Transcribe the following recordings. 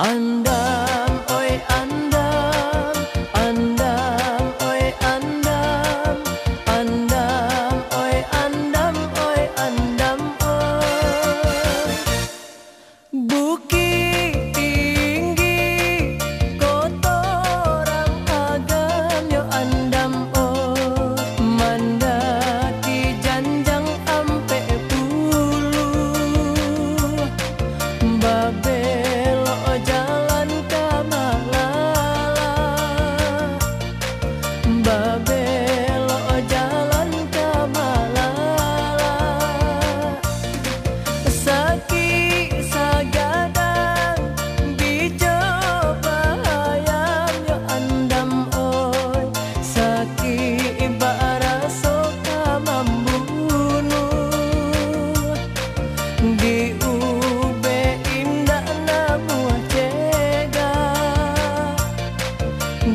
Under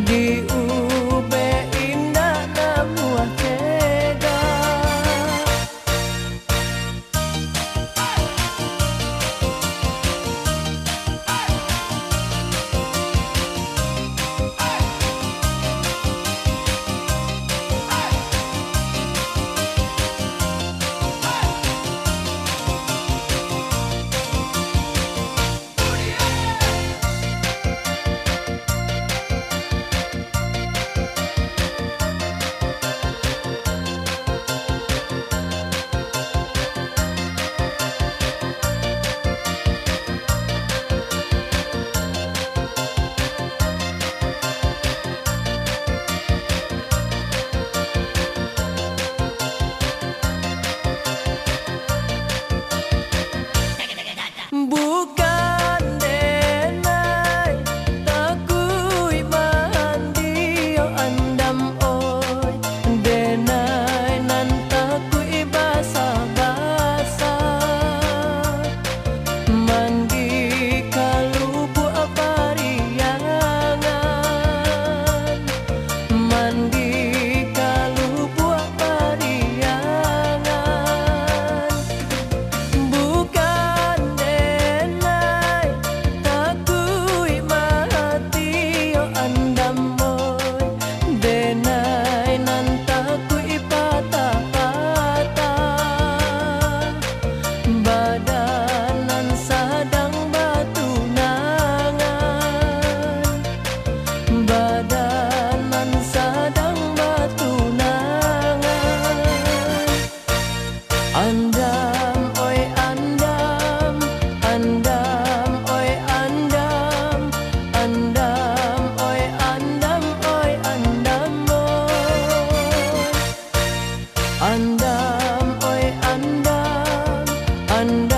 You. under